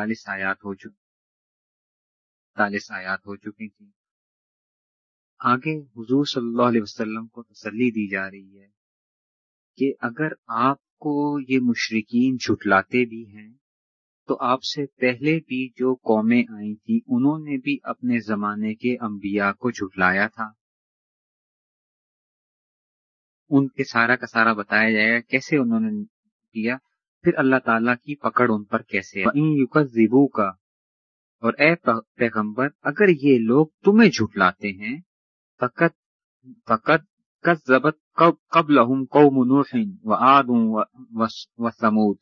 اڑتالیس آیات ہو چکی اڑتالیس آیات ہو چکی تھی۔ آگے حضور صلی اللہ علیہ وسلم کو تسلی دی جا رہی ہے کہ اگر آپ کو یہ مشرقین جھٹلاتے بھی ہیں، تو آپ سے پہلے بھی جو قومیں آئی تھی انہوں نے بھی اپنے زمانے کے انبیاء کو جھٹلایا تھا۔ ان کے سارا کا سارا بتایا جائے گا کیسے انہوں نے کیا۔ پھر اللہ تعالی کی پکڑ ان پر کیسے زیبو کا اور اے پیغمبر، اگر یہ لوگ تمہیں جھٹلاتے ہیں، فقط فقط کذبت قبلہم قوم نوح و آد و سمود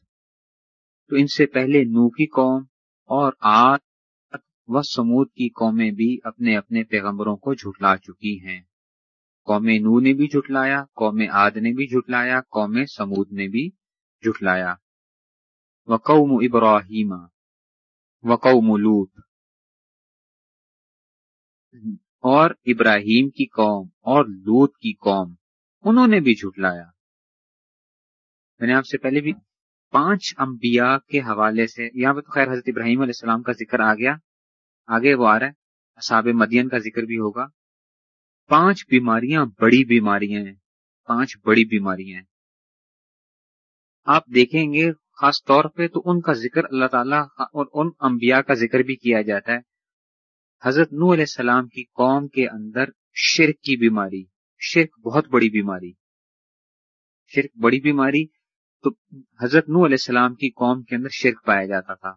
تو ان سے پہلے نو کی قوم اور آد و سمود کی قومیں بھی اپنے اپنے پیغمبروں کو جھٹلا چکی ہیں۔ قوم نو نے بھی جھٹلایا، قوم آد نے بھی جھٹلایا، قوم سمود نے بھی جھٹلایا۔ وقوم ابراہیم وقوم لوت اور ابراہیم کی قوم اور لوت کی قوم، انہوں نے بھی جھٹلایا میں نے آپ سے پہلے بھی پانچ انبیاء کے حوالے سے، یہاں پہ تو خیر حضرت ابراہیم علیہ السلام کا ذکر آ گیا۔ آگے وہ آ رہا ہے، اصحاب مدین کا ذکر بھی ہوگا۔ پانچ بیماریاں بڑی بیماریاں ہیں۔ پانچ بڑی بیماریاں ہیں۔ آپ دیکھیں گے خاص طور پہ تو ان کا ذکر اللہ تعالیٰ اور ان انبیاء کا ذکر بھی کیا جاتا ہے۔ حضرت نو علیہ السلام کی قوم کے اندر شرک کی بیماری، شرک بہت بڑی بیماری۔ شرک بڑی بیماری تو حضرت نو علیہ السلام کی قوم کے اندر شرک پایا جاتا تھا۔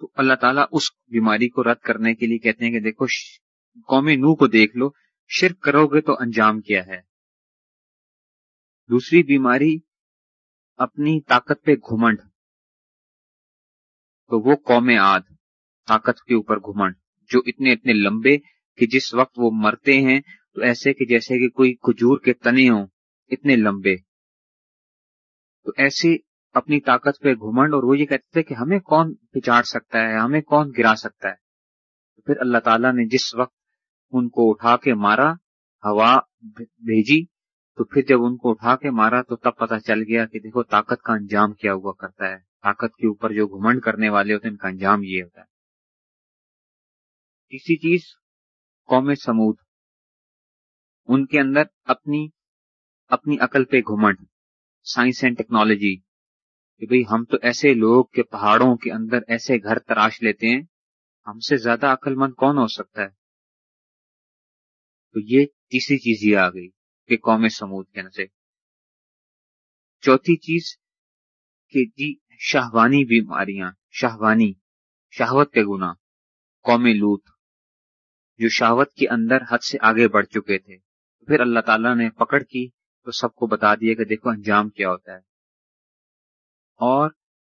تو اللہ تعالیٰ اس بیماری کو رد کرنے کے لیے کہتے ہیں کہ دیکھو، قوم نو کو دیکھ لو، شرک کرو گے تو انجام کیا ہے۔ دوسری بیماری اپنی طاقت پہ گھمنڈ۔ تو وہ قوم آد طاقت کے اوپر گھمنڈ، جو اتنے اتنے لمبے کہ جس وقت وہ مرتے ہیں، تو ایسے کہ جیسے کہ کوئی کھجور کے تنے ہوں، اتنے لمبے۔ تو ایسے اپنی طاقت پہ گھمنڈ، اور وہ یہ کہتے تھے کہ ہمیں کون پچاڑ سکتا ہے، ہمیں کون گرا سکتا ہے؟ تو پھر اللہ تعالیٰ نے جس وقت ان کو اٹھا کے مارا، ہوا بھیجی تو پھر جب ان کو اٹھا کے مارا تو تب پتہ چل گیا کہ دیکھو طاقت کا انجام کیا ہوا کرتا ہے۔ طاقت کے اوپر جو گھمنڈ کرنے والے ہوتے ہیں، ان کا انجام یہ ہوتا ہے۔ تیسری چیز قوم سمود، ان کے اندر اپنی اپنی عقل پہ گھمنڈ، سائنس اینڈ ٹیکنالوجی، کہ بھئی ہم تو ایسے لوگ کے پہاڑوں کے اندر ایسے گھر تراش لیتے ہیں، ہم سے زیادہ عقل مند کون ہو سکتا ہے؟ تو یہ تیسری چیز یہ آ گئی۔ کہ قوم سمود کے نظر چوتھی چیز کہ جی شاہوانی بیماریاں شاہوانی شہوت کے گنا قوم لوت، جو شاوت کے اندر حد سے آگے بڑھ چکے تھے۔ پھر اللہ تعالیٰ نے پکڑ کی تو سب کو بتا دیا کہ دیکھو انجام کیا ہوتا ہے۔ اور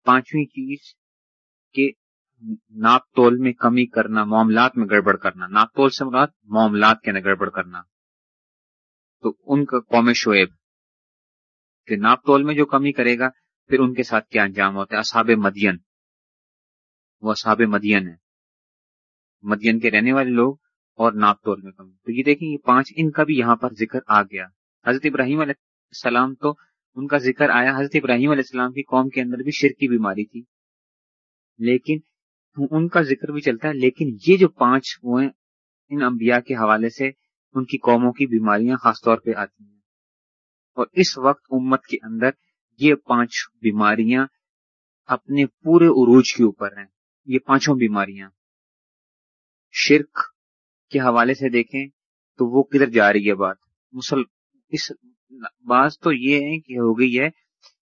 پانچویں چیز کہ ناپ تول میں کمی کرنا، معاملات میں گڑبڑ کرنا۔ ناپ تول سے مراد معاملات کے اندر گڑبڑ کرنا۔ تو ان کا قوم شعیب کہ ناپ تول میں جو کمی کرے گا، پھر ان کے ساتھ کیا انجام ہوتا ہے؟ اصحاب مدین۔ وہ اصحاب مدین ہے مدین کے رہنے والے لوگ اور ناپ تول میں کمی۔ تو یہ دیکھیں، یہ پانچ ان کا بھی یہاں پر ذکر آ گیا۔ حضرت ابراہیم علیہ السلام تو ان کا ذکر آیا۔ حضرت ابراہیم علیہ السلام کی قوم کے اندر بھی شرک کی بیماری تھی۔ لیکن ان کا ذکر بھی چلتا ہے، لیکن یہ جو پانچ ہوئے ان انبیاء کے حوالے سے ان کی قوموں کی بیماریاں خاص طور پہ آتی ہیں۔ اور اس وقت امت کے اندر یہ پانچ بیماریاں اپنے پورے عروج کے اوپر ہیں۔ یہ پانچوں بیماریاں۔ شرک کے حوالے سے دیکھیں تو وہ کدھر جا رہی ہے بات؟ مسل، اس بات تو یہ ہے کہ ہو گئی ہے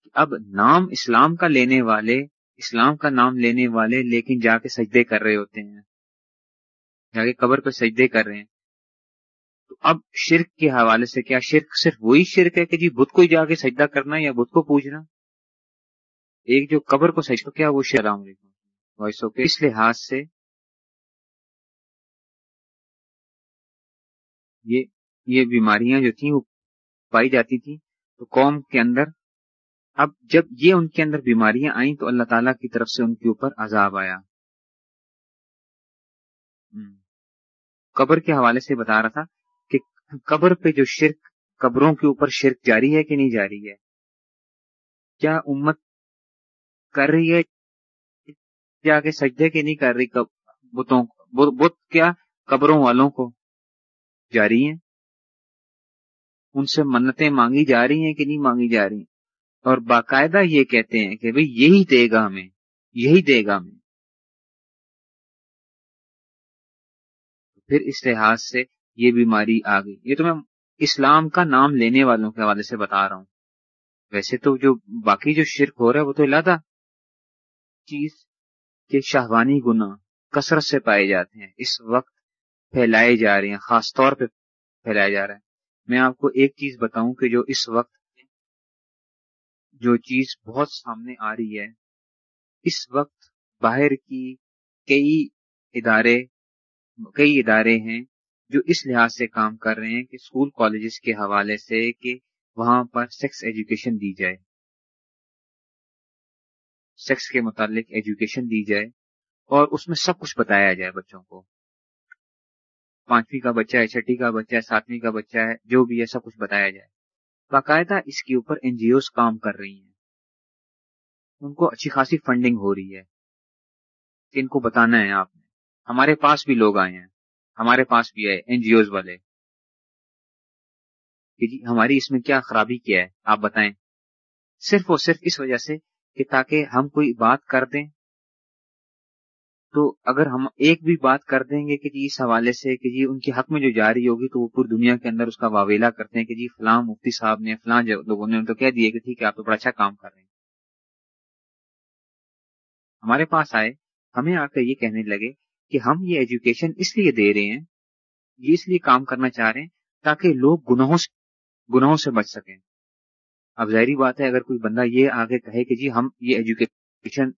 کہ اب نام اسلام کا لینے والے، اسلام کا نام لینے والے لیکن جا کے سجدے کر رہے ہوتے ہیں۔ جا کے قبر پہ سجدے کر رہے ہیں۔ تو اب شرک کے حوالے سے کیا شرک صرف وہی شرک ہے کہ جی بدھ کو ہی جا کے سجدہ کرنا یا بدھ کو پوچھنا ایک جو قبر کو سجدہ کیا وہ شرام علیکم۔ اس لحاظ سے یہ یہ بیماریاں جو تھیں وہ پائی جاتی تھی تو قوم کے اندر۔ اب جب یہ ان کے اندر بیماریاں آئیں تو اللہ تعالی کی طرف سے ان کے اوپر عذاب آیا۔ قبر کے حوالے سے بتا رہا تھا قبر پہ جو شرک، قبروں کے اوپر شرک جاری ہے کہ نہیں جاری ہے؟ کیا امت کر رہی ہے؟ جا کے سجدے کے نہیں کر رہی بتوں بت کیا قبروں والوں کو جاری ہیں؟ ان سے منتیں مانگی جا رہی ہیں کہ نہیں مانگی جا رہی؟ اور باقاعدہ یہ کہتے ہیں کہ بھئی یہی دے گا ہمیں، یہی دے گا ہمیں۔ پھر اس لحاظ سے یہ بیماری آ گئی۔ یہ تو میں اسلام کا نام لینے والوں کے حوالے سے بتا رہا ہوں۔ ویسے تو جو باقی جو شرک ہو رہا ہے وہ تو اللہ چیز کے شاہوانی گنا کثرت سے پائے جاتے ہیں۔ اس وقت پھیلائے جا رہے ہیں، خاص طور پہ پھیلایا جا رہا ہے میں آپ کو ایک چیز بتاؤں کہ جو اس وقت جو چیز بہت سامنے آ رہی ہے، اس وقت باہر کی کئی ادارے کئی ادارے ہیں جو اس لحاظ سے کام کر رہے ہیں کہ اسکول کالجز کے حوالے سے کہ وہاں پر سیکس ایجوکیشن دی جائے۔ سیکس کے متعلق ایجوکیشن دی جائے اور اس میں سب کچھ بتایا جائے بچوں کو۔ پانچویں کا بچہ ہے، چھٹی کا بچہ ہے، ساتویں کا بچہ ہے، جو بھی ہے، سب کچھ بتایا جائے۔ باقاعدہ اس کے اوپر این جی اوز کام کر رہی ہیں۔ ان کو اچھی خاصی فنڈنگ ہو رہی ہے۔ ان کو بتانا ہے آپ نے۔ ہمارے پاس بھی لوگ آئے ہیں۔ ہمارے پاس بھی ہے این جی اوز والے۔ کہ جی ہماری اس میں کیا خرابی کیا ہے؟ آپ بتائیں۔ صرف اور صرف اس وجہ سے کہ تاکہ ہم کوئی بات کر دیں۔ تو اگر ہم ایک بھی بات کر دیں گے کہ جی اس حوالے سے کہ جی ان کے حق میں جو جاری ہوگی تو وہ پوری دنیا کے اندر اس کا واویلا کرتے ہیں کہ جی فلاں مفتی صاحب نے، فلاں لوگوں نے تو کہہ دیا کہ ٹھیک ہے، آپ تو بڑا اچھا کام کر رہے ہیں۔ ہمارے پاس آئے، ہمیں آ کر یہ کہنے لگے کہ ہم یہ ایجوکیشن اس لیے دے رہے ہیں، یہ اس لیے کام کرنا چاہ رہے ہیں تاکہ لوگ گناہوں سے گناہوں سے بچ سکیں۔ اب ظاہری بات ہے، اگر کوئی بندہ یہ آگے کہے کہ جی ہم یہ ایجوکیشن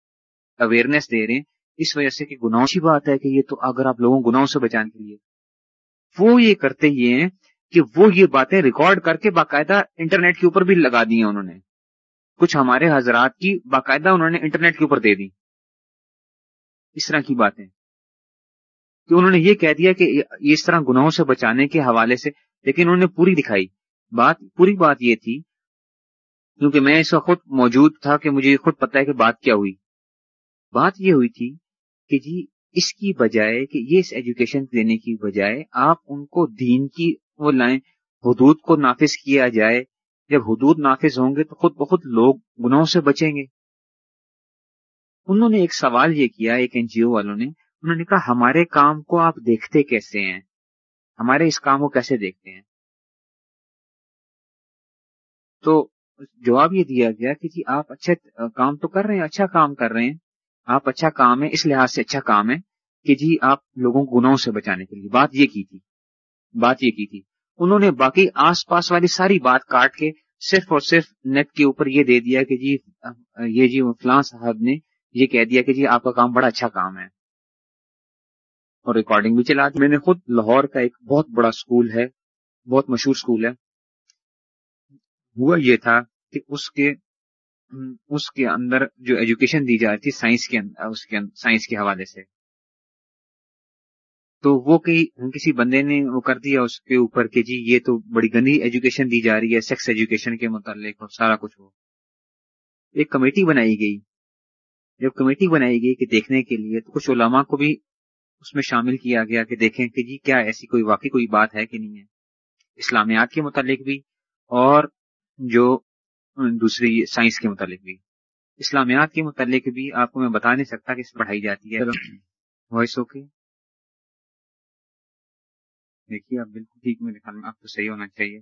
اویئرنیس دے رہے ہیں، اس وجہ سے کہ گناہوں کی بات ہے کہ یہ تو اگر آپ لوگوں گناہوں سے بچانے کے لیے، وہ یہ کرتے یہ ہیں کہ وہ یہ باتیں ریکارڈ کر کے باقاعدہ انٹرنیٹ کے اوپر بھی لگا دی ہیں انہوں نے۔ کچھ ہمارے حضرات کی باقاعدہ انہوں نے انٹرنیٹ کے اوپر دے دی۔ اس طرح کی باتیں۔ کہ انہوں نے یہ کہہ دیا کہ اس طرح گناہوں سے بچانے کے حوالے سے، لیکن انہوں نے پوری دکھائی۔ بات، پوری بات یہ تھی، کیونکہ میں اس وقت خود موجود تھا کہ مجھے خود پتا ہے کہ بات کیا ہوئی۔ بات یہ ہوئی تھی کہ جی اس کی بجائے کہ یہ اس ایجوکیشن دینے کی بجائے آپ ان کو دین کی وہ لائیں، حدود کو نافذ کیا جائے۔ جب حدود نافذ ہوں گے تو خود بخود لوگ گناہوں سے بچیں گے۔ انہوں نے ایک سوال یہ کیا، ایک این جی او والوں نے انہوں نے کہا، ہمارے کام کو آپ دیکھتے کیسے ہیں؟ ہمارے اس کام کو کیسے دیکھتے ہیں؟ تو جواب یہ دیا گیا کہ جی آپ اچھے کام تو کر رہے ہیں اچھا کام کر رہے ہیں۔ آپ اچھا کام ہے اس لحاظ سے اچھا کام ہے کہ جی آپ لوگوں کو گناہوں سے بچانے کے لیے۔ بات یہ کی تھی، بات یہ کی تھی۔ انہوں نے باقی آس پاس والی ساری بات کاٹ کے صرف اور صرف نیٹ کے اوپر یہ دے دیا کہ جی یہ جی فلاں صاحب نے یہ کہہ دیا کہ جی آپ کا کام بڑا اچھا کام ہے۔ اور ریکارڈنگ بھی چلا۔ میں نے خود لاہور کا ایک بہت بڑا اسکول ہے، بہت مشہور اسکول ہے۔ ہوا یہ تھا کہ اس کے اس کے اندر جو ایجوکیشن دی جاتی تھی سائنس کے اس کے سائنس کے حوالے سے۔ تو وہ کسی بندے نے وہ کر دیا اس کے اوپر کہ جی یہ تو بڑی گندی ایجوکیشن دی جا رہی ہے سیکس ایجوکیشن کے متعلق اور سارا کچھ ہو ایک کمیٹی بنائی گئی۔ جب کمیٹی بنائی گئی کہ دیکھنے کے لیے تو کچھ علماء کو بھی اس میں شامل کیا گیا کہ دیکھیں کہ جی کیا ایسی کوئی واقعی کوئی بات ہے کہ نہیں ہے۔ اسلامیات کے متعلق بھی اور جو دوسری سائنس کے متعلق بھی۔ اسلامیات کے متعلق بھی آپ کو میں بتا نہیں سکتا کہ پڑھائی جاتی ہے۔ وائس اوکے دیکھیے آپ بالکل ٹھیک میں دکھا آپ کو صحیح ہونا چاہیے۔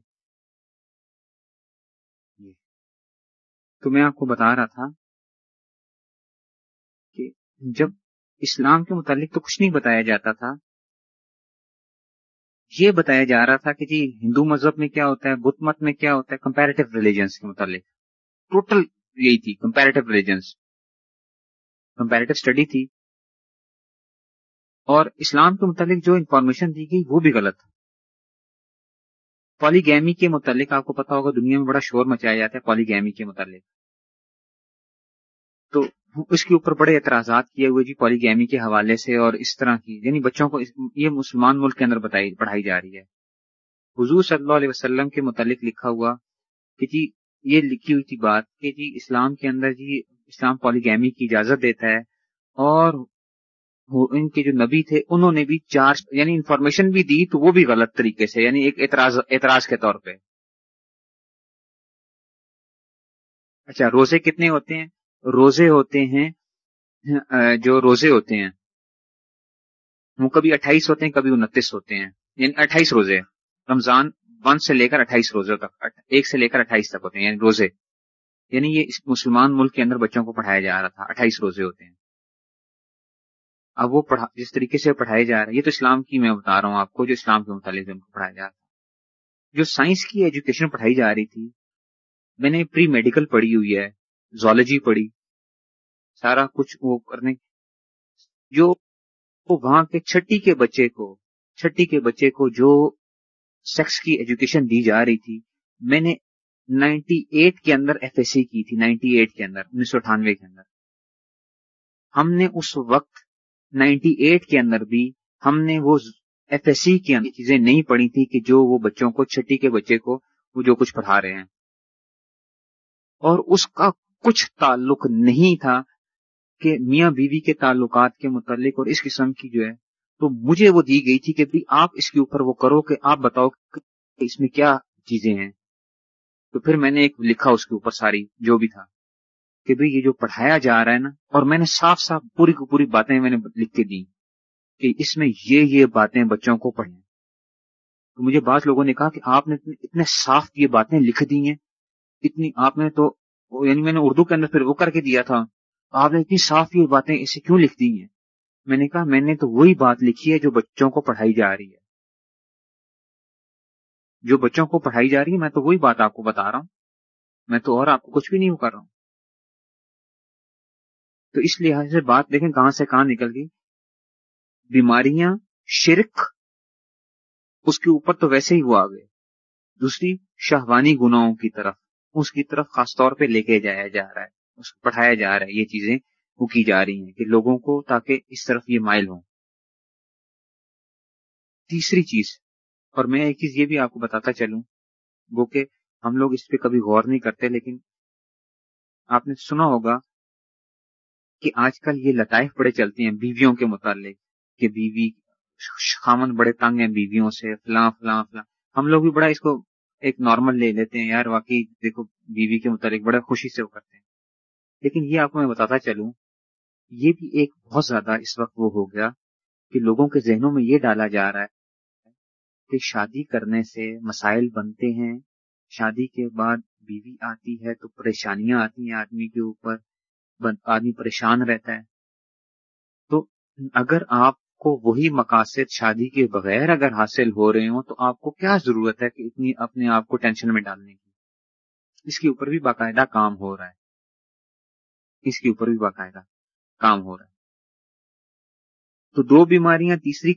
تو میں آپ کو بتا رہا تھا کہ جب اسلام کے متعلق تو کچھ نہیں بتایا جاتا تھا۔ یہ بتایا جا رہا تھا کہ جی ہندو مذہب میں کیا ہوتا ہے، بدھ مت میں کیا ہوتا ہے کمپیریٹو ریلیجنس کے متعلق۔ ٹوٹل یہی تھی کمپیریٹو ریلیجنس کمپیریٹو اسٹڈی تھی۔ اور اسلام کے متعلق جو انفارمیشن دی گئی، وہ بھی غلط پالی گیمی کے متعلق آپ کو پتا ہوگا، دنیا میں بڑا شور مچایا جاتا ہے پالی گیمی کے متعلق۔ تو اس کے اوپر بڑے اعتراضات کیے ہوئے جی پالی گیمی کے حوالے سے اور اس طرح کی یعنی بچوں کو یہ مسلمان ملک کے اندر بتائی، پڑھائی جا رہی ہے۔ حضور صلی اللہ علیہ وسلم کے متعلق لکھا ہوا کہ جی یہ لکھی ہوئی تھی بات کہ جی اسلام کے اندر جی اسلام پالی گیمی کی اجازت دیتا ہے اور ان کے جو نبی تھے، انہوں نے بھی چار یعنی انفارمیشن بھی دی تو وہ بھی غلط طریقے سے یعنی ایک اعتراض اعتراض کے طور پہ۔ اچھا روزے کتنے ہوتے ہیں؟ روزے ہوتے ہیں جو روزے ہوتے ہیں، وہ کبھی اٹھائیس ہوتے ہیں، کبھی انتیس ہوتے ہیں یعنی اٹھائیس روزے، رمضان ون سے لے کر اٹھائیس روزے تک ایک سے لے کر اٹھائیس تک ہوتے ہیں یعنی روزے۔ یعنی یہ اس مسلمان ملک کے اندر بچوں کو پڑھایا جا رہا تھا، اٹھائیس روزے ہوتے ہیں۔ اب وہ پڑھا، جس طریقے سے پڑھائے جا رہے ہیں یہ تو اسلام کی میں بتا رہا ہوں آپ کو، جو اسلام کے متعلق ان کو پڑھایا جا رہا تھا۔ جو سائنس کی ایجوکیشن پڑھائی جا رہی تھی، میں نے پری میڈیکل پڑھی ہوئی ہے زولوجی پڑھی، سارا کچھ وہ کرنے، جو وہاں کے چھٹی کے بچے کو، چھٹی کے بچے کو جو سیکس کی ایجوکیشن دی جا رہی تھی، میں نے نائنٹی ایٹ کے اندر ایف ایس سی کی تھی، نائنٹی ایٹ کے اندر، انیس سو اٹھانوے کے اندر۔ ہم نے اس وقت نائنٹی ایٹ کے اندر بھی ہم نے وہ ایف ایس سی کی چیزیں نہیں پڑھی تھی کہ جو وہ بچوں کو، چھٹی کے بچے کو، وہ جو کچھ پڑھا رہے ہیں۔ اور اس کا کچھ تعلق نہیں تھا کہ میاں بیوی کے تعلقات کے متعلق اور اس قسم کی جو ہے، تو مجھے وہ دی گئی تھی کہ آپ اس کے اوپر وہ کرو کہ آپ بتاؤ کہ اس میں کیا چیزیں ہیں۔ تو پھر میں نے ایک لکھا اس کے اوپر ساری، جو بھی تھا، کہ بھئی یہ جو پڑھایا جا رہا ہے نا، اور میں نے صاف صاف پوری کو پوری باتیں میں نے لکھ کے دی کہ اس میں یہ یہ باتیں بچوں کو پڑھیں۔ تو مجھے بعض لوگوں نے کہا کہ آپ نے اتنے صاف یہ باتیں لکھ دی ہیں، اتنی آپ نے تو یعنی میں نے اردو کے اندر پھر وہ کر کے دیا تھا، آپ نے اتنی صاف یہ باتیں اسے کیوں لکھ دی ہیں؟ میں نے کہا، میں نے تو وہی بات لکھی ہے جو بچوں کو پڑھائی جا رہی ہے۔ جو بچوں کو پڑھائی جا رہی ہے، میں تو وہی بات آپ کو بتا رہا ہوں۔ میں تو اور آپ کو کچھ بھی نہیں کر رہا ہوں۔ تو اس لحاظ سے بات دیکھیں کہاں سے کہاں نکل گئی۔ بیماریاں، شرک، اس کے اوپر تو ویسے ہی وہ آ گئے۔ دوسری، شہوانی گناہوں کی طرف۔ اس کی طرف خاص طور پہ لے کے جایا جا رہا ہے، اس کو پڑھایا جا رہا ہے، یہ چیزیں وہ کی جا رہی ہیں کہ لوگوں کو تاکہ اس طرف یہ مائل ہوں۔ تیسری چیز، اور میں ایک چیز یہ بھی آپ کو بتاتا چلوں، وہ کہ ہم لوگ اس پہ کبھی غور نہیں کرتے، لیکن آپ نے سنا ہوگا کہ آج کل یہ لطائف بڑے چلتے ہیں بیویوں کے متعلق، کہ بیوی خامن بڑے تنگ ہیں بیویوں سے، فلاں فلاں فلاں۔ ہم لوگ بھی بڑا اس کو ایک نارمل لے لیتے ہیں، یار واقعی دیکھو، بیوی کے متعلق بڑا خوشی سے وہ کرتے ہیں۔ لیکن یہ آپ کو میں بتاتا چلوں، یہ بھی ایک بہت زیادہ اس وقت وہ ہو گیا کہ لوگوں کے ذہنوں میں یہ ڈالا جا رہا ہے کہ شادی کرنے سے مسائل بنتے ہیں، شادی کے بعد بیوی آتی ہے تو پریشانیاں آتی ہیں آدمی کے اوپر آدمی پریشان رہتا ہے۔ تو اگر آپ کو وہی مقاصد شادی کے بغیر اگر حاصل ہو رہے ہوں، تو آپ کو کیا ضرورت ہے کہ اتنی اپنے آپ کو ٹینشن میں ڈالنے کی؟ اس کے اوپر بھی باقاعدہ کام ہو رہا ہے۔ اس کے اوپر بھی باقاعدہ کام ہو رہا ہے۔ تو دو بیماریاں، تیسری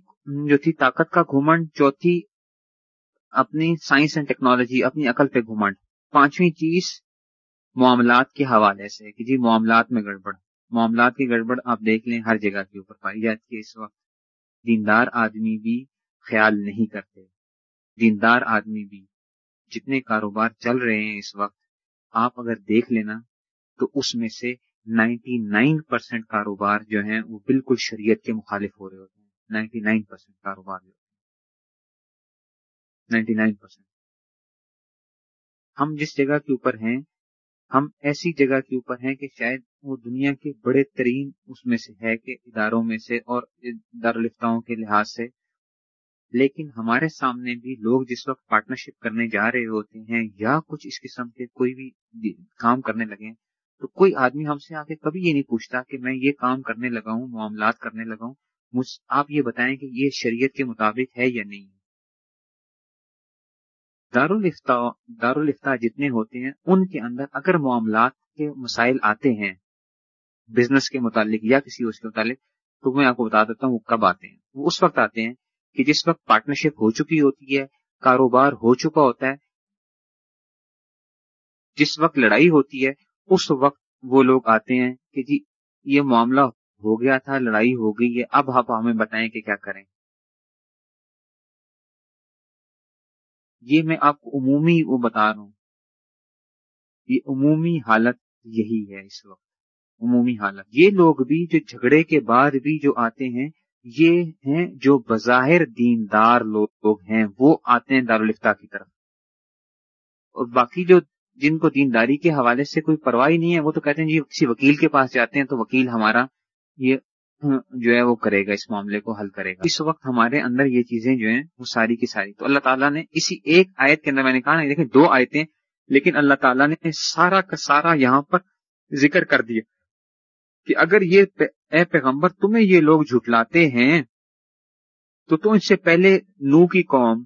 جو تھی، طاقت کا گھومنڈ چوتھی اپنی سائنس اینڈ ٹیکنالوجی، اپنی عقل پہ گھومنڈ پانچویں چیز معاملات کے حوالے سے کہ جی معاملات میں گڑبڑ۔ معاملات کی گڑبڑ آپ دیکھ لیں ہر جگہ کے اوپر پائی جاتی ہے اس وقت۔ دیندار آدمی بھی خیال نہیں کرتے۔ دیندار آدمی بھی جتنے کاروبار چل رہے ہیں اس وقت، آپ اگر دیکھ لینا تو اس میں سے نائنٹی نائن پرسینٹ کاروبار جو ہیں وہ بالکل شریعت کے مخالف ہو رہے ہوتے ہیں۔ نائنٹی نائن پرسینٹ کاروبار جو نائنٹی نائن پرسینٹ ہم جس جگہ کے اوپر ہیں، ہم ایسی جگہ کے اوپر ہیں کہ شاید وہ دنیا کے بڑے ترین اس میں سے ہے کہ اداروں میں سے اور دارالفتاؤں کے لحاظ سے۔ لیکن ہمارے سامنے بھی لوگ جس وقت پارٹنرشپ کرنے جا رہے ہوتے ہیں یا کچھ اس قسم کے کوئی بھی کام کرنے لگے تو کوئی آدمی ہم سے آگے کبھی یہ نہیں پوچھتا کہ میں یہ کام کرنے لگا ہوں، معاملات کرنے لگا ہوں۔ مجھ آپ یہ بتائیں کہ یہ شریعت کے مطابق ہے یا نہیں۔ دارالفتا دارالفتا جتنے ہوتے ہیں، ان کے اندر اگر معاملات کے مسائل آتے ہیں بزنس کے متعلق یا کسی اس کے متعلق، تو میں آپ کو بتا دیتا ہوں وہ کب آتے ہیں۔ وہ اس وقت آتے ہیں کہ جس وقت پارٹنرشپ ہو چکی ہوتی ہے، کاروبار ہو چکا ہوتا ہے، جس وقت لڑائی ہوتی ہے، اس وقت وہ لوگ آتے ہیں کہ جی یہ معاملہ ہو گیا تھا، لڑائی ہو گئی ہے، اب آپ ہمیں بتائیں کہ کیا کریں۔ یہ میں آپ کو عمومی وہ بتا رہا ہوں۔ یہ عمومی حالت یہی ہے اس وقت۔ عمومی حالت۔ یہ لوگ بھی جو جھگڑے کے بعد بھی جو آتے ہیں، یہ ہیں جو بظاہر دیندار لوگ ہیں، وہ آتے ہیں دارالفتہ کی طرف۔ اور باقی جو جن کو دینداری کے حوالے سے کوئی پرواہ نہیں ہے، وہ تو کہتے ہیں جی کسی وکیل کے پاس جاتے ہیں تو وکیل ہمارا یہ، جو ہے وہ کرے گا، اس معاملے کو حل کرے گا۔ اس وقت ہمارے اندر یہ چیزیں جو ہیں، وہ ساری کی ساری۔ تو اللہ تعالیٰ نے اسی ایک آیت کے اندر میں نے کہا نا دیکھیں دو آیتیں، لیکن اللہ تعالیٰ نے سارا کا سارا یہاں پر ذکر کر دیا۔ کہ اگر یہ اے پیغمبر تمہیں یہ لوگ جھٹلاتے ہیں، تو تم اس سے پہلے نو کی قوم،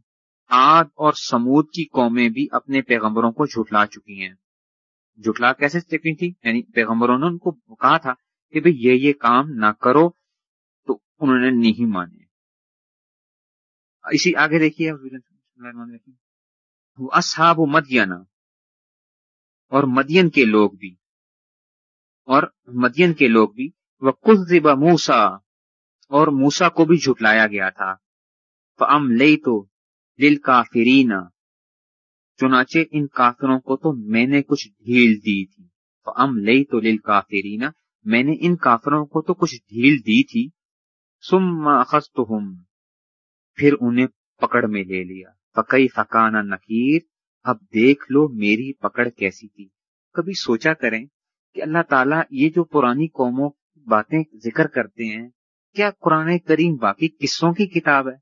آد اور سمود کی قومیں بھی اپنے پیغمبروں کو جھٹلا چکی ہیں۔ جھٹلا کیسے چکی تھی؟ یعنی پیغمبروں نے ان کو کہا تھا کہ بھئی یہ یہ کام نہ کرو، تو انہوں نے نہیں مانے۔ اسی آگے دیکھیے۔ اصحاب مدینہ اور مدین کے لوگ بھی۔ اور مدین کے لوگ بھی وہ کلزب موسا اور موسا کو بھی جھٹلایا گیا تھا۔ فم لئی تو دل کافرین چنانچہ ان کافروں کو تو میں نے کچھ ڈھیل دی تھی۔ فم لئی تو دل کافرین میں نے ان کافروں کو تو کچھ ڈھیل دی تھی۔ سم اخذتہم پھر انہیں پکڑ میں لے لیا۔ فقی فکانہ نکیر اب دیکھ لو میری پکڑ کیسی تھی۔ کبھی سوچا کریں کہ اللہ تعالیٰ یہ جو پرانی قوموں باتیں ذکر کرتے ہیں، کیا قرآن کریم باقی قصوں کی کتاب ہے؟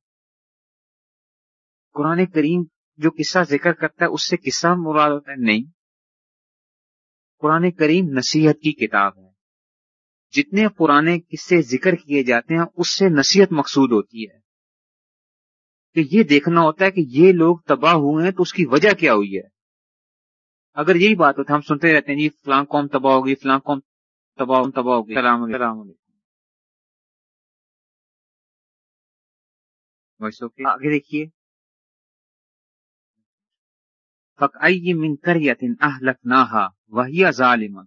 قرآن کریم جو قصہ ذکر کرتا ہے، اس سے قصہ مراد ہوتا ہے؟ نہیں۔ قرآن کریم نصیحت کی کتاب ہے۔ جتنے پرانے قصے ذکر کیے جاتے ہیں، اس سے نصیحت مقصود ہوتی ہے۔ کہ یہ دیکھنا ہوتا ہے کہ یہ لوگ تباہ ہوئے ہیں تو اس کی وجہ کیا ہوئی ہے؟ اگر یہی بات ہوتا ہم سنتے رہتے ہیں جی فلاں قوم تباہ ہوگی فلاں قوم تباہ تباہ ہوگی۔ السلام علیکم۔ آگے دیکھیے۔ فقائی من کریت اہلکناہا وہی ظالمہ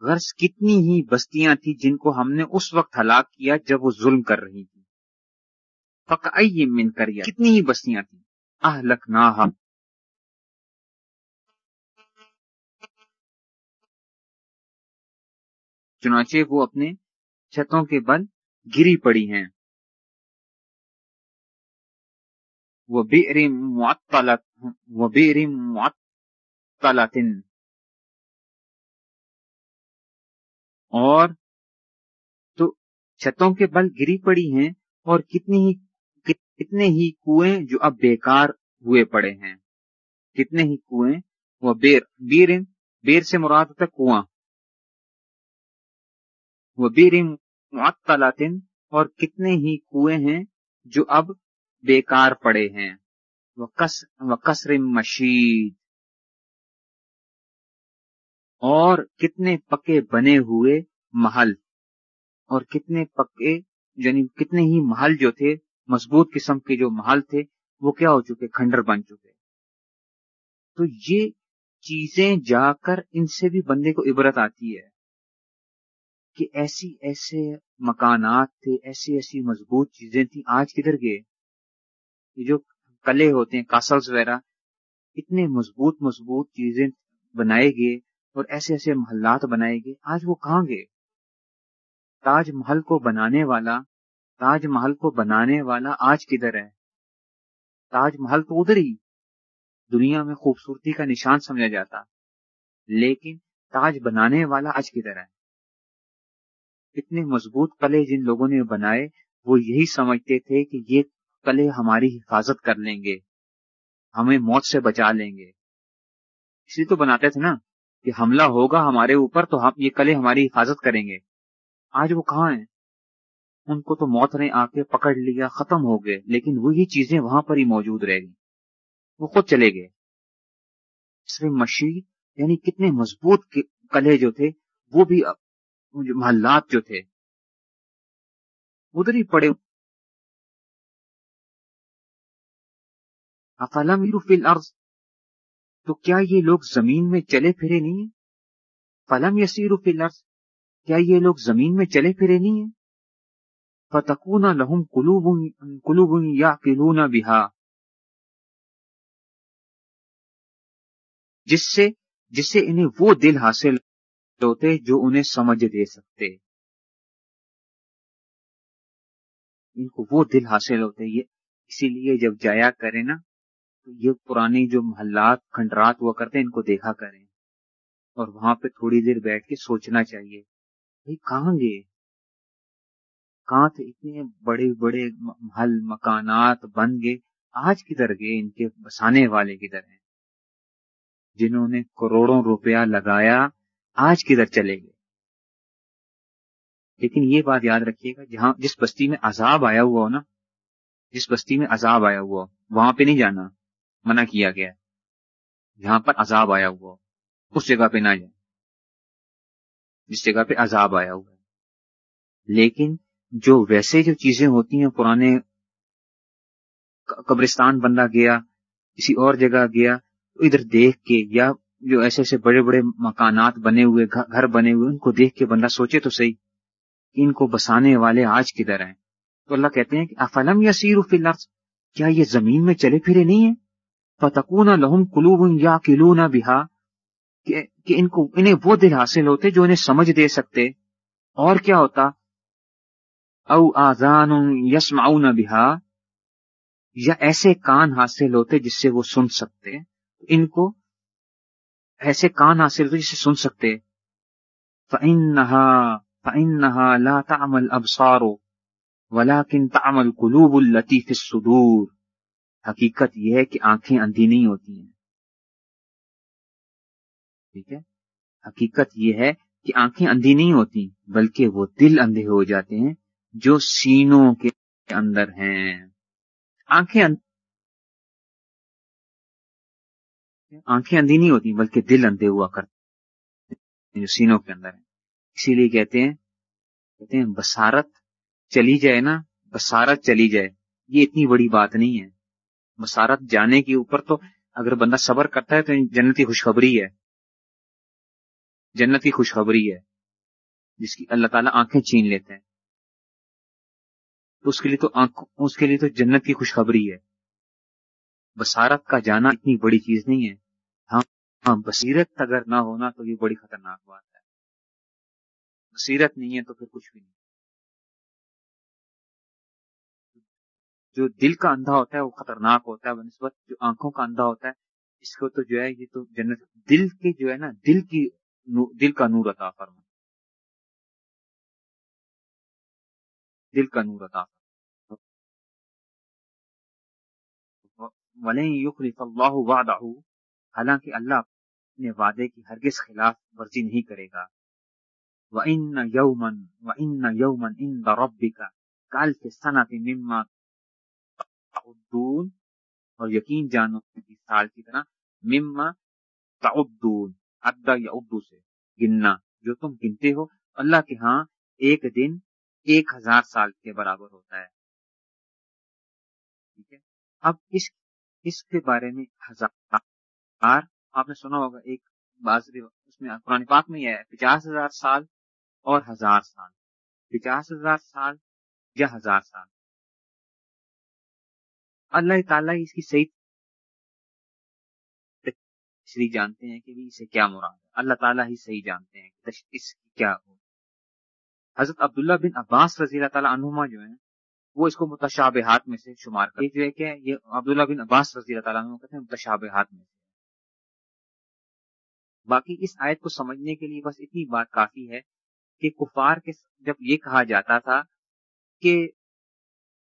غرض کتنی ہی بستیاں تھیں جن کو ہم نے اس وقت ہلاک کیا جب وہ ظلم کر رہی تھی فقائی من کریا کتنی ہی بستیاں تھیں۔ اہلکناہا چنانچہ وہ اپنے چھتوں کے بل گری پڑی ہیں۔ وہ اور تو چھتوں کے بل گری پڑی ہیں اور کتنی ہی کتنے ہی کنویں جو اب بیکار ہوئے پڑے ہیں۔ کتنے ہی کنویں وہ بیر بیر بیر سے مراد ہوتا کنواں۔ وہ بیر معطلاتن اور کتنے ہی کنویں ہیں جو اب بیکار پڑے ہیں۔ وہ مشید۔ اور کتنے پکے بنے ہوئے محل۔ اور کتنے پکے یعنی کتنے ہی محل جو تھے، مضبوط قسم کے جو محل تھے، وہ کیا ہو چکے، کھنڈر بن چکے۔ تو یہ چیزیں جا کر ان سے بھی بندے کو عبرت آتی ہے۔ کہ ایسی ایسے مکانات تھے، ایسی ایسی مضبوط چیزیں تھیں آج کدھر گئے۔ یہ جو کلے ہوتے ہیں کاسلز وغیرہ، اتنے مضبوط مضبوط چیزیں بنائے گئے اور ایسے ایسے محلات بنائے گئے۔ آج وہ کہاں گئے؟ تاج محل کو بنانے والا، تاج محل کو بنانے والا آج کدھر ہے؟ تاج محل تو ادھر ہی دنیا میں خوبصورتی کا نشان سمجھا جاتا، لیکن تاج بنانے والا آج کدھر ہے؟ اتنے مضبوط قلعے جن لوگوں نے بنائے، وہ یہی سمجھتے تھے کہ یہ قلعے ہماری حفاظت کر لیں گے، ہمیں موت سے بچا لیں گے۔ اس لیے تو بناتے تھے نا کہ حملہ ہوگا ہمارے اوپر تو ہم، یہ قلعے ہماری حفاظت کریں گے۔ آج وہ کہاں ہیں؟ ان کو تو موت نے آ کے پکڑ لیا، ختم ہو گئے، لیکن وہی چیزیں وہاں پر ہی موجود رہ گئی وہ خود چلے گئے۔ مشید یعنی کتنے مضبوط قلعے جو تھے، وہ بھی جو محلات جو تھے، ادھر ہی پڑے۔ افلم فی الارض؟ تو کیا یہ لوگ زمین میں چلے پھرے نہیں ہیں؟ فلم یسیر فی الارض؟ کیا یہ لوگ زمین میں چلے پھرے نہیں ہیں؟ فتکون لہم قلوب قلوب یا قلون بہا۔ جس سے جس سے انہیں وہ دل حاصل ہوتے جو انہیں سمجھ دے سکتے۔ ان کو وہ دل حاصل ہوتے یہ اسی لیے جب جایا کرے نا، تو یہ پرانی جو محلات، کھنڈرات ہوا کرتے ان کو دیکھا کریں۔ اور وہاں پہ تھوڑی دیر بیٹھ کے سوچنا چاہیے، بھائی کہاں گئے؟ کہاں تھے؟ اتنے بڑے بڑے محل، مکانات بن گئے۔ آج کدھر گئے؟ ان کے بسانے والے کدھر ہیں؟ جنہوں نے کروڑوں روپیہ لگایا آج کدھر چلے گئے۔ لیکن یہ بات یاد رکھیے گا، جہاں جس بستی میں عذاب آیا ہوا ہو نا، جس بستی میں عذاب آیا ہوا ہو، وہاں پہ نہیں جانا منع کیا گیا جہاں پر عذاب آیا ہوا ہو، اس جگہ پہ نہ جائیں جس جگہ پہ عذاب آیا ہوا ہے۔ لیکن جو ویسے جو چیزیں ہوتی ہیں، پرانے قبرستان بندہ گیا، کسی اور جگہ گیا، تو ادھر دیکھ کے یا جو ایسے ایسے بڑے بڑے مکانات بنے ہوئے، گھر بنے ہوئے، ان کو دیکھ کے بندہ سوچے تو صحیح کہ ان کو بسانے والے آج کدھر ہیں۔ تو اللہ کہتے ہیں کہ افلم یا سیر کیا یہ زمین میں چلے پھرے نہیں ہیں؟ فتکون لہم قلوب یا کلون بہا، کہ ان کو، انہیں وہ دل حاصل ہوتے جو انہیں سمجھ دے سکتے۔ اور کیا ہوتا؟ او آزان یسمعون بہا، یا ایسے کان حاصل ہوتے جس سے وہ سن سکتے۔ ان کو ایسے کان حاصل ہوتے جسے سن سکتے فَإِنَّهَا فَإِنَّهَا لَا تَعْمَلْ أَبْصَارُ وَلَكِنْ تَعْمَلْ قُلُوبُ الَّتِي فِي الصُّدُورِ۔ حقیقت یہ ہے کہ آنکھیں اندھی نہیں ہوتی ہیں۔ ٹھیک ہے؟ حقیقت یہ ہے کہ آنکھیں اندھی نہیں ہوتی، بلکہ وہ دل اندھے ہو جاتے ہیں جو سینوں کے اندر ہیں۔ آنکھیں آنکھیں اندھی نہیں ہوتی، بلکہ دل اندھے ہوا کرتے جو سینوں کے اندر ہیں۔ اسی لیے کہتے ہیں کہتے ہیں بسارت چلی جائے نا بسارت چلی جائے۔ یہ اتنی بڑی بات نہیں ہے۔ بسارت جانے کے اوپر تو اگر بندہ صبر کرتا ہے تو جنت کی خوشخبری ہے۔ جنت کی خوشخبری ہے، جس کی اللہ تعالیٰ آنکھیں چھین لیتے ہیں۔ تو اس کے لیے تو اس کے لیے تو جنت کی خوشخبری ہے۔ بسارت کا جانا اتنی بڑی چیز نہیں ہے۔ ہاں ہاں بصیرت اگر نہ ہونا تو یہ بڑی خطرناک بات ہے۔ بصیرت نہیں ہے تو پھر کچھ بھی نہیں۔ جو دل کا اندھا ہوتا ہے وہ خطرناک ہوتا ہے نسبت جو آنکھوں کا اندھا ہوتا ہے، اس کو تو جو ہے یہ تو جنت، دل کی جو ہے نا، دل کی دل کا نور عطا فرما دل کا نور عطا یخلف اللہ وعدہ۔ حالانکہ اللہ اپنے وعدے کی ہرگز خلاف ورزی نہیں کرے گا۔ وَإِنَّ يَوْمًا وَإِنَّ يَوْمًا عِنْدَ رَبِّكَ۔ كَالْفِ سَنَةٍ مِمَّا تعدون۔ اور یقین جانو کی سال کی طرح مما تعدون ادا یا اردو سے گننا۔ جو تم گنتے ہو، اللہ کے ہاں ایک دن ایک ہزار سال کے برابر ہوتا ہے۔ ٹھیک ہے؟ اب اس اس کے بارے میں ہزار آپ نے سنا ہوگا، ایک بازری اس میں قرآن پاک میں یہ ہے، پچاس ہزار سال اور ہزار سال۔ پچاس ہزار سال یا ہزار سال۔ اللہ تعالیٰ اس کی صحیح تشریح جانتے ہیں کہ اسے کیا مراد ہے۔ اللہ تعالیٰ ہی صحیح جانتے ہیں کہ اس کی کیا ہو۔ حضرت عبداللہ بن عباس رضی اللہ تعالیٰ عنہما جو ہیں وہ اس کو متشابہات میں سے شمار کر جو ہے۔ کہ یہ عبداللہ بن عباس رضی اللہ تعالیٰ کہتے ہیں متشابہات میں سے۔ باقی اس آیت کو سمجھنے کے لیے بس اتنی بات کافی ہے کہ کفار کے جب یہ کہا جاتا تھا کہ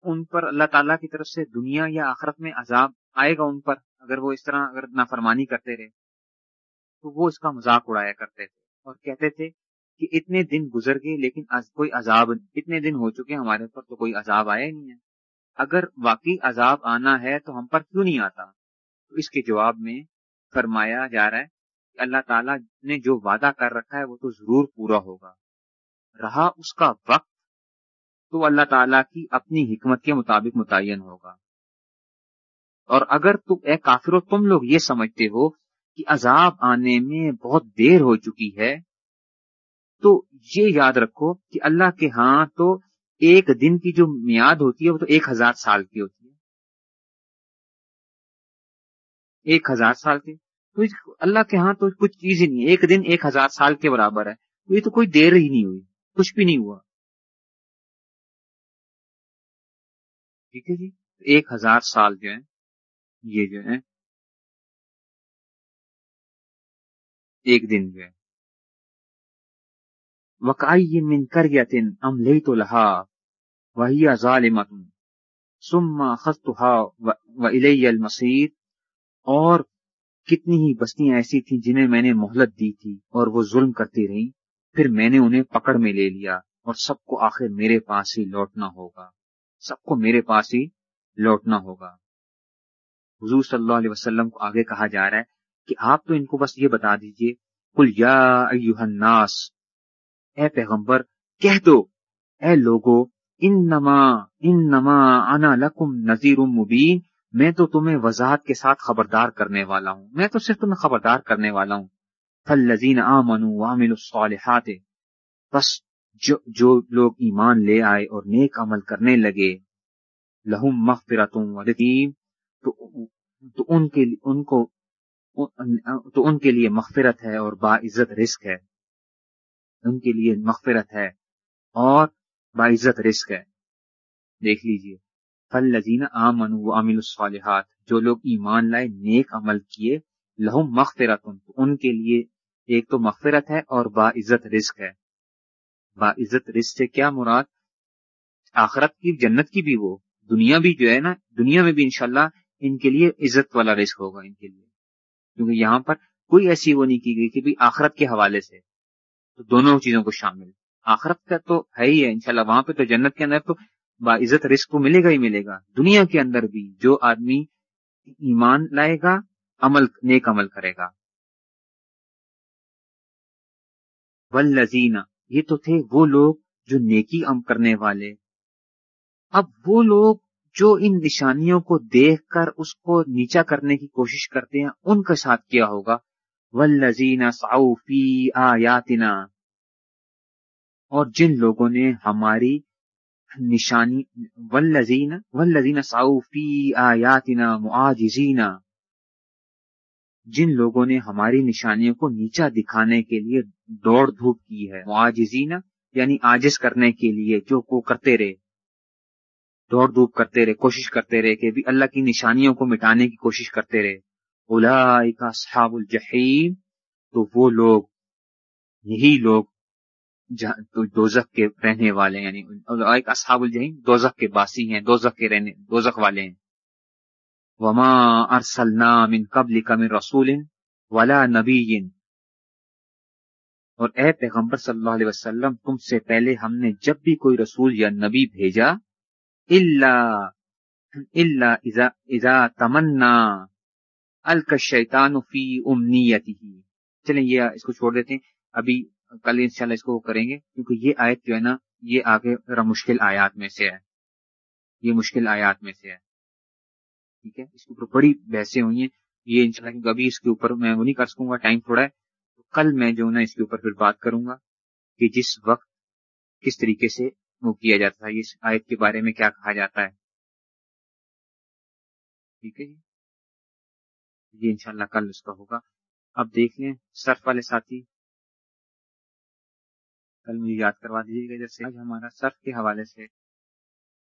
ان پر اللہ تعالیٰ کی طرف سے دنیا یا آخرت میں عذاب آئے گا ان پر، اگر وہ اس طرح اگر نافرمانی کرتے رہے تو وہ اس کا مذاق اڑایا کرتے تھے اور کہتے تھے کہ اتنے دن گزر گئے لیکن کوئی عذاب اتنے دن ہو چکے ہمارے پر تو کوئی عذاب آیا ہی نہیں ہے۔ اگر واقعی عذاب آنا ہے تو ہم پر کیوں نہیں آتا؟ تو اس کے جواب میں فرمایا جا رہا ہے کہ اللہ تعالیٰ نے جو وعدہ کر رکھا ہے وہ تو ضرور پورا ہوگا۔ رہا اس کا وقت تو اللہ تعالیٰ کی اپنی حکمت کے مطابق متعین ہوگا۔ اور اگر تم اے کافرو تم لوگ یہ سمجھتے ہو کہ عذاب آنے میں بہت دیر ہو چکی ہے تو یہ یاد رکھو کہ اللہ کے ہاں تو ایک دن کی جو میاد ہوتی ہے وہ تو ایک ہزار سال کی ہوتی ہے۔ ایک ہزار سال کی تو اللہ کے ہاں تو کچھ چیز ہی نہیں ایک دن ایک ہزار سال کے برابر ہے۔ تو یہ تو کوئی دیر ہی نہیں ہوئی۔ کچھ بھی نہیں ہوا۔ ٹھیک ہے جی؟ ایک ہزار سال جو ہے، یہ جو ہے، ایک دن جو ہے۔ وکائی من کر یتن ام لئی تو لہا وہی ظالمت سما خستہ و المسیر اور کتنی ہی بستیاں ایسی تھیں جنہیں میں نے مہلت دی تھی اور وہ ظلم کرتی رہی پھر میں نے انہیں پکڑ میں لے لیا اور سب کو آخر میرے پاس ہی لوٹنا ہوگا۔ سب کو میرے پاس ہی لوٹنا ہوگا۔ حضور صلی اللہ علیہ وسلم کو آگے کہا جا رہا ہے کہ آپ تو ان کو بس یہ بتا دیجیے کل یا الناس اے پیغمبر، کہہ دو، اے لوگو ان نما ان نما انا لکم نذیر مبین، میں تو تمہیں وضاحت کے ساتھ خبردار کرنے والا ہوں، میں تو صرف تمہیں خبردار کرنے والا ہوں۔ فلزین آمنوا وعملوا الصالحات بس جو جو لوگ ایمان لے آئے اور نیک عمل کرنے لگے، لہم مغفرتوں ودیم تو تو ان کے، ان کو تو ان کے لیے مغفرت ہے اور باعزت رزق ہے۔ ان کے لیے مغفرت ہے اور باعزت رزق ہے۔ دیکھ لیجیے فل لذین آمن و امل الصالحات، جو لوگ ایمان لائے، نیک عمل کیے، لہم مغفرت ان کے لیے ایک تو مغفرت ہے اور باعزت رزق ہے۔ باعزت رزق سے کیا مراد؟ آخرت کی، جنت کی بھی وہ، دنیا بھی جو ہے نا، دنیا میں بھی انشاءاللہ ان کے لیے عزت والا رزق ہوگا ان کے لیے۔ کیونکہ یہاں پر کوئی ایسی وہ نہیں کی گئی کہ بھی آخرت کے حوالے سے۔ تو دونوں چیزوں کو شامل آخرت کا تو ہے ہی ہے، انشاءاللہ وہاں پہ تو جنت کے اندر تو باعزت رزق کو ملے گا ہی ملے گا۔ دنیا کے اندر بھی جو آدمی ایمان لائے گا، عمل، نیک عمل کرے گا۔ ولزین یہ تو تھے وہ لوگ جو نیکی ام کرنے والے۔ اب وہ لوگ جو ان نشانیوں کو دیکھ کر اس کو نیچا کرنے کی کوشش کرتے ہیں، ان کے ساتھ کیا ہوگا؟ ولزین سعفی آیاتنا اور جن لوگوں نے ہماری نشانی ولزین ولزین سعفی آیاتنا معاجزین جن لوگوں نے ہماری نشانیوں کو نیچا دکھانے کے لیے دوڑ دھوپ کی ہے معاجزین یعنی آجز کرنے کے لیے جو کو کرتے رہے۔ دوڑ دھوپ کرتے رہے، کوشش کرتے رہے کہ بھی اللہ کی نشانیوں کو مٹانے کی کوشش کرتے رہے۔ اولا صحاب الجحیم، تو وہ لوگ، یہی لوگ دوزخ کے رہنے والے یعنی اصحاب الجحیم دوزخ کے باسی ہیں، دوزخ کے رہنے، دوزخ والے ہیں۔ وما ارسلنا من قبل من رسول ولا نبی اور اے پیغمبر صلی اللہ علیہ وسلم، تم سے پہلے ہم نے جب بھی کوئی رسول یا نبی بھیجا اذا تمنا الکشیطان فی امنیتی چلیں یہ اس کو چھوڑ دیتے ہیں۔ ابھی کل انشاءاللہ اس کو کریں گے۔ کیونکہ یہ آیت جو ہے نا، یہ آگے ذرا مشکل آیات میں سے ہے۔ یہ مشکل آیات میں سے ہے۔ ٹھیک ہے؟ اس کے اوپر بڑی بحثیں ہوئی ہیں۔ یہ انشاءاللہ کیونکہ ابھی اس کے اوپر میں وہ نہیں کر سکوں گا، ٹائم تھوڑا ہے۔ تو کل میں جو ہے نا، اس کے اوپر پھر بات کروں گا کہ جس وقت کس طریقے سے وہ کیا جاتا ہے، اس آیت کے بارے میں کیا کہا جاتا ہے۔ ٹھیک ہے جی؟ یہ انشاءاللہ کل اس کا ہوگا۔ اب دیکھ لیں سرف والے ساتھی کل مجھے یاد کروا دیجیے گا جیسے آج ہمارا سرف کے حوالے سے